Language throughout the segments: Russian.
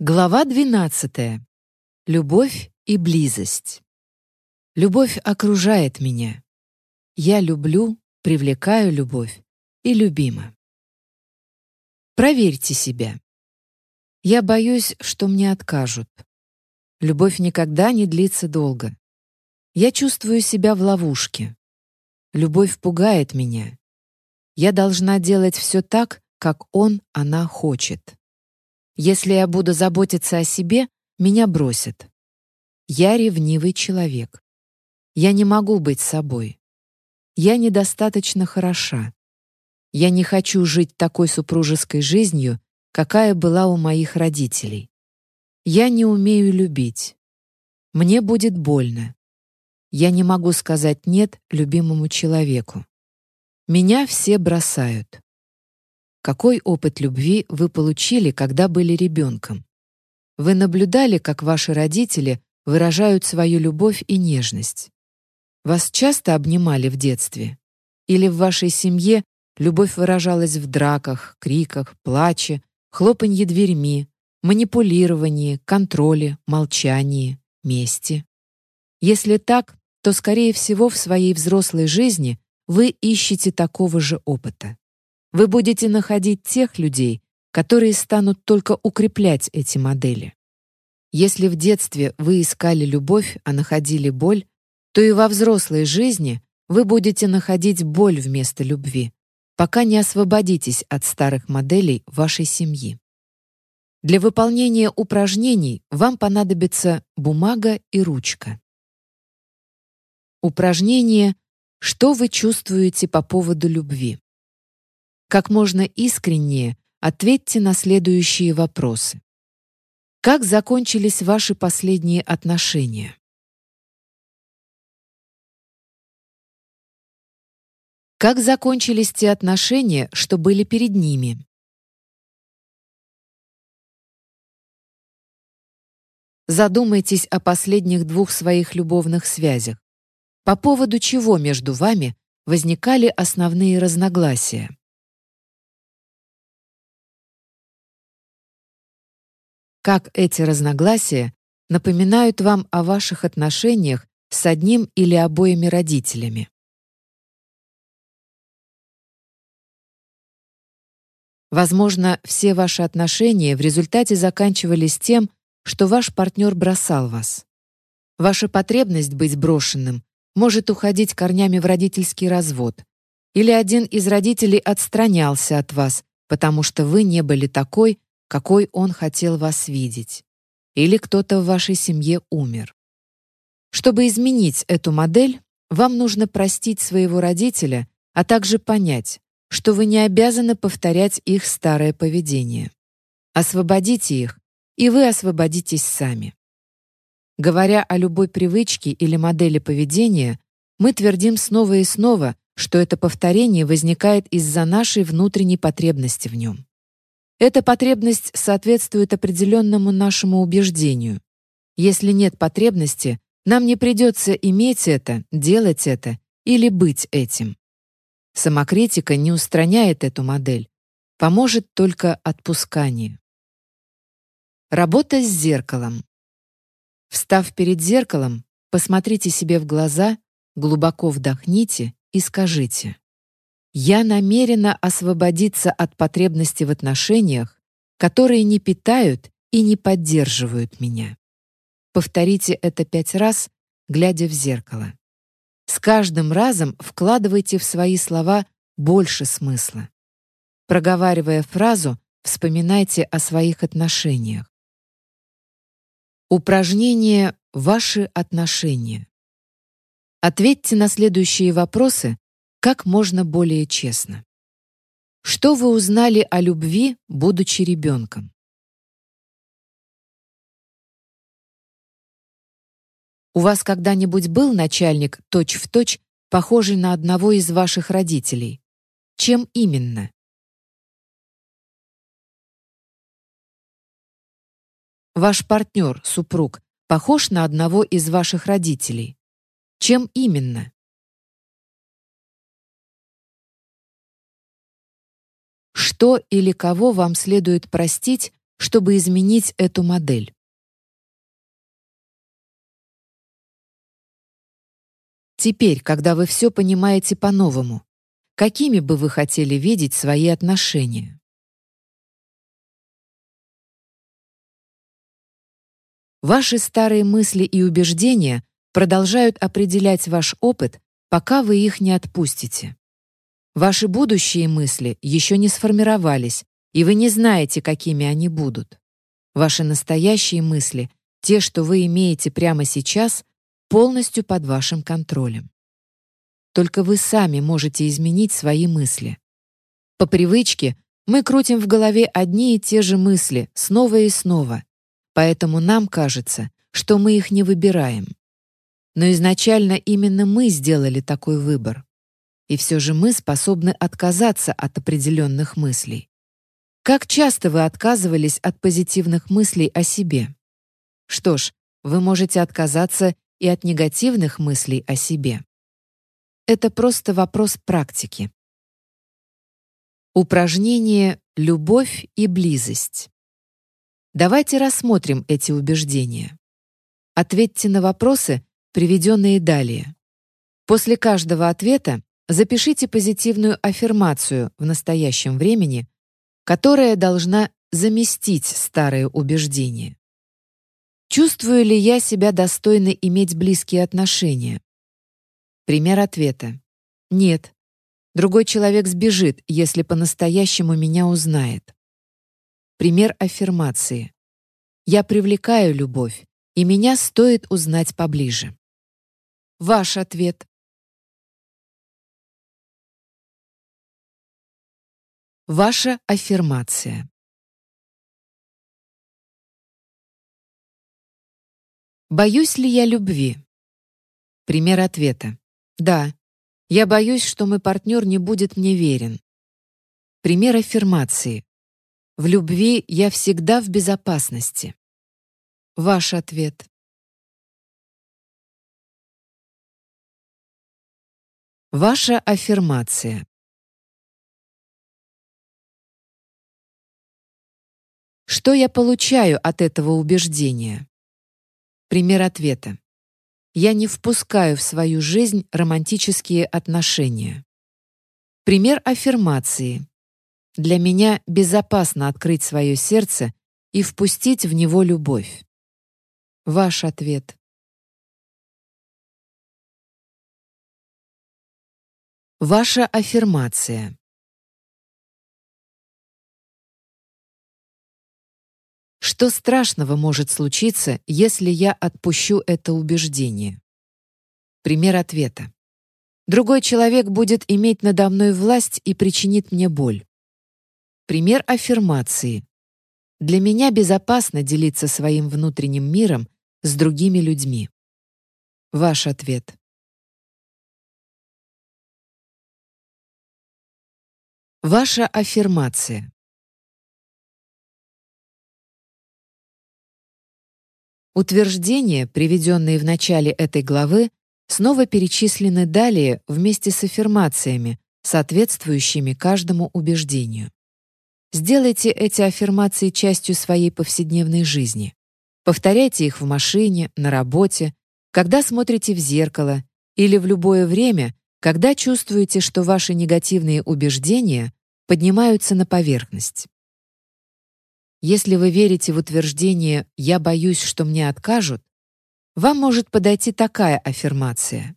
Глава 12. Любовь и близость. Любовь окружает меня. Я люблю, привлекаю любовь и любима. Проверьте себя. Я боюсь, что мне откажут. Любовь никогда не длится долго. Я чувствую себя в ловушке. Любовь пугает меня. Я должна делать все так, как он, она хочет. Если я буду заботиться о себе, меня бросят. Я ревнивый человек. Я не могу быть собой. Я недостаточно хороша. Я не хочу жить такой супружеской жизнью, какая была у моих родителей. Я не умею любить. Мне будет больно. Я не могу сказать «нет» любимому человеку. Меня все бросают. Какой опыт любви вы получили, когда были ребенком? Вы наблюдали, как ваши родители выражают свою любовь и нежность? Вас часто обнимали в детстве? Или в вашей семье любовь выражалась в драках, криках, плаче, хлопанье дверьми, манипулировании, контроле, молчании, мести? Если так, то, скорее всего, в своей взрослой жизни вы ищете такого же опыта. Вы будете находить тех людей, которые станут только укреплять эти модели. Если в детстве вы искали любовь, а находили боль, то и во взрослой жизни вы будете находить боль вместо любви, пока не освободитесь от старых моделей вашей семьи. Для выполнения упражнений вам понадобится бумага и ручка. Упражнение «Что вы чувствуете по поводу любви?» Как можно искреннее ответьте на следующие вопросы. Как закончились ваши последние отношения? Как закончились те отношения, что были перед ними? Задумайтесь о последних двух своих любовных связях. По поводу чего между вами возникали основные разногласия? Как эти разногласия напоминают вам о ваших отношениях с одним или обоими родителями. Возможно, все ваши отношения в результате заканчивались тем, что ваш партнер бросал вас. Ваша потребность быть брошенным может уходить корнями в родительский развод, или один из родителей отстранялся от вас, потому что вы не были такой, какой он хотел вас видеть. Или кто-то в вашей семье умер. Чтобы изменить эту модель, вам нужно простить своего родителя, а также понять, что вы не обязаны повторять их старое поведение. Освободите их, и вы освободитесь сами. Говоря о любой привычке или модели поведения, мы твердим снова и снова, что это повторение возникает из-за нашей внутренней потребности в нем. Эта потребность соответствует определенному нашему убеждению. Если нет потребности, нам не придется иметь это, делать это или быть этим. Самокритика не устраняет эту модель, поможет только отпускание. Работа с зеркалом. Встав перед зеркалом, посмотрите себе в глаза, глубоко вдохните и скажите я намерена освободиться от потребности в отношениях, которые не питают и не поддерживают меня. Повторите это пять раз, глядя в зеркало. С каждым разом вкладывайте в свои слова больше смысла. Проговаривая фразу, вспоминайте о своих отношениях. Упражнение «Ваши отношения». Ответьте на следующие вопросы, как можно более честно. Что вы узнали о любви, будучи ребенком? У вас когда-нибудь был начальник точь-в-точь, точь, похожий на одного из ваших родителей? Чем именно? Ваш партнер, супруг, похож на одного из ваших родителей? Чем именно? Что или кого вам следует простить, чтобы изменить эту модель. Теперь, когда вы все понимаете по-новому, какими бы вы хотели видеть свои отношения? Ваши старые мысли и убеждения продолжают определять ваш опыт, пока вы их не отпустите. Ваши будущие мысли еще не сформировались, и вы не знаете, какими они будут. Ваши настоящие мысли, те, что вы имеете прямо сейчас, полностью под вашим контролем. Только вы сами можете изменить свои мысли. По привычке мы крутим в голове одни и те же мысли снова и снова, поэтому нам кажется, что мы их не выбираем. Но изначально именно мы сделали такой выбор. И все же мы способны отказаться от определенных мыслей. Как часто вы отказывались от позитивных мыслей о себе? Что ж, вы можете отказаться и от негативных мыслей о себе. Это просто вопрос практики. Упражнение «Любовь и близость». Давайте рассмотрим эти убеждения. Ответьте на вопросы, приведенные далее. После каждого ответа запишите позитивную аффирмацию в настоящем времени, которая должна заместить старые убеждения. Чувствую ли я себя достойной иметь близкие отношения? Пример ответа. Нет. Другой человек сбежит, если по-настоящему меня узнает. Пример аффирмации. Я привлекаю любовь, и меня стоит узнать поближе. Ваш ответ. Ваша аффирмация. Боюсь ли я любви? Пример ответа. Да. Я боюсь, что мой партнер не будет мне верен. Пример аффирмации. В любви я всегда в безопасности. Ваш ответ. Ваша аффирмация. Что я получаю от этого убеждения? Пример ответа. Я не впускаю в свою жизнь романтические отношения. Пример аффирмации. Для меня безопасно открыть свое сердце и впустить в него любовь. Ваш ответ. Ваша аффирмация. Что страшного может случиться, если я отпущу это убеждение? Пример ответа. Другой человек будет иметь надо мной власть и причинит мне боль. Пример аффирмации. Для меня безопасно делиться своим внутренним миром с другими людьми. Ваш ответ. Ваша аффирмация. Утверждения, приведенные в начале этой главы, снова перечислены далее вместе с аффирмациями, соответствующими каждому убеждению. Сделайте эти аффирмации частью своей повседневной жизни. Повторяйте их в машине, на работе, когда смотрите в зеркало или в любое время, когда чувствуете, что ваши негативные убеждения поднимаются на поверхность. Если вы верите в утверждение «я боюсь, что мне откажут», вам может подойти такая аффирмация.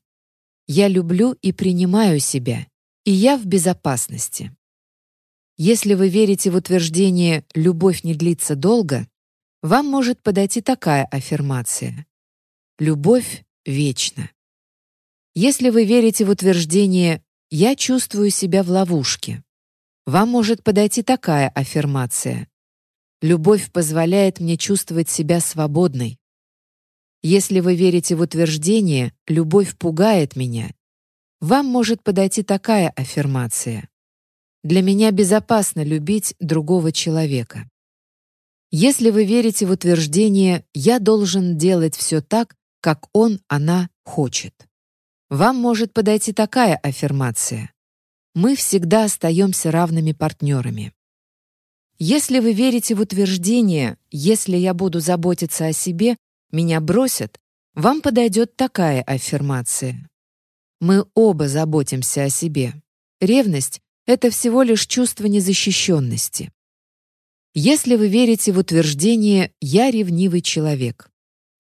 «Я люблю и принимаю себя, и я в безопасности». Если вы верите в утверждение «любовь не длится долго», вам может подойти такая аффирмация. «Любовь вечна». Если вы верите в утверждение «я чувствую себя в ловушке», вам может подойти такая аффирмация. Любовь позволяет мне чувствовать себя свободной. Если вы верите в утверждение «любовь пугает меня», вам может подойти такая аффирмация. «Для меня безопасно любить другого человека». Если вы верите в утверждение «я должен делать все так, как он, она хочет», вам может подойти такая аффирмация. «Мы всегда остаемся равными партнерами». Если вы верите в утверждение «если я буду заботиться о себе, меня бросят», вам подойдет такая аффирмация. Мы оба заботимся о себе. Ревность — это всего лишь чувство незащищенности. Если вы верите в утверждение «я ревнивый человек»,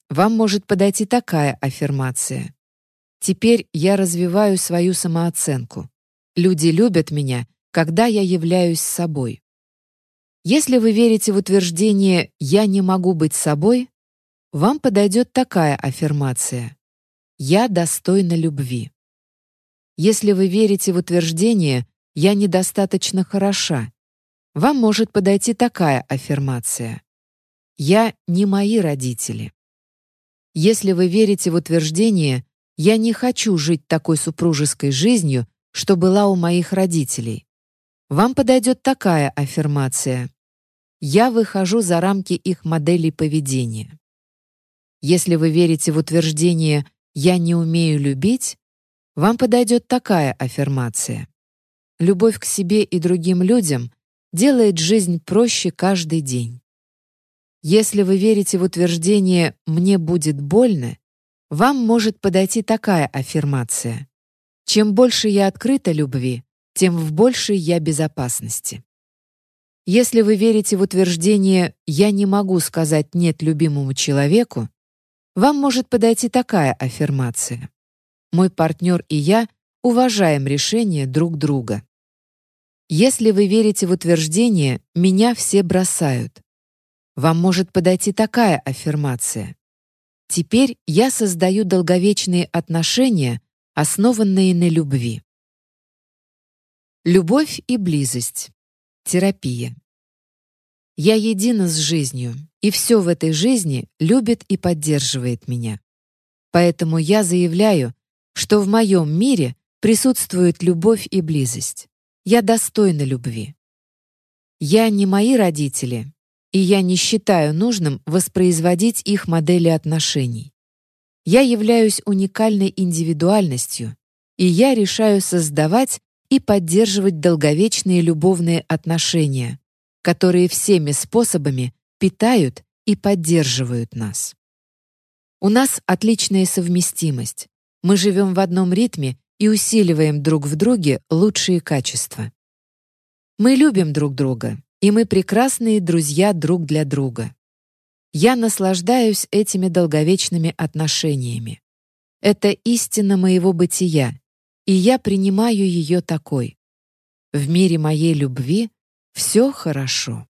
вам может подойти такая аффирмация. Теперь я развиваю свою самооценку. Люди любят меня, когда я являюсь собой. Если вы верите в утверждение «я не могу быть собой», вам подойдет такая аффирмация. «Я достойна любви». Если вы верите в утверждение «я недостаточно хороша», вам может подойти такая аффирмация. «Я не мои родители». Если вы верите в утверждение «я не хочу жить такой супружеской жизнью, что была у моих родителей», вам подойдет такая аффирмация. Я выхожу за рамки их моделей поведения. Если вы верите в утверждение «я не умею любить», вам подойдет такая аффирмация. Любовь к себе и другим людям делает жизнь проще каждый день. Если вы верите в утверждение «мне будет больно», вам может подойти такая аффирмация. Чем больше я открыта любви, тем в большей я безопасности. Если вы верите в утверждение «я не могу сказать «нет» любимому человеку», вам может подойти такая аффирмация. «Мой партнер и я уважаем решение друг друга». Если вы верите в утверждение «меня все бросают», вам может подойти такая аффирмация. «Теперь я создаю долговечные отношения, основанные на любви». Любовь и близость. Терапия. Я едина с жизнью, и все в этой жизни любит и поддерживает меня. Поэтому я заявляю, что в моем мире присутствует любовь и близость. Я достойна любви. Я не мои родители, и я не считаю нужным воспроизводить их модели отношений. Я являюсь уникальной индивидуальностью, и я решаю создавать и поддерживать долговечные любовные отношения, которые всеми способами питают и поддерживают нас. У нас отличная совместимость. Мы живем в одном ритме и усиливаем друг в друге лучшие качества. Мы любим друг друга, и мы прекрасные друзья друг для друга. Я наслаждаюсь этими долговечными отношениями. Это истина моего бытия, и я принимаю ее такой. В мире моей любви все хорошо.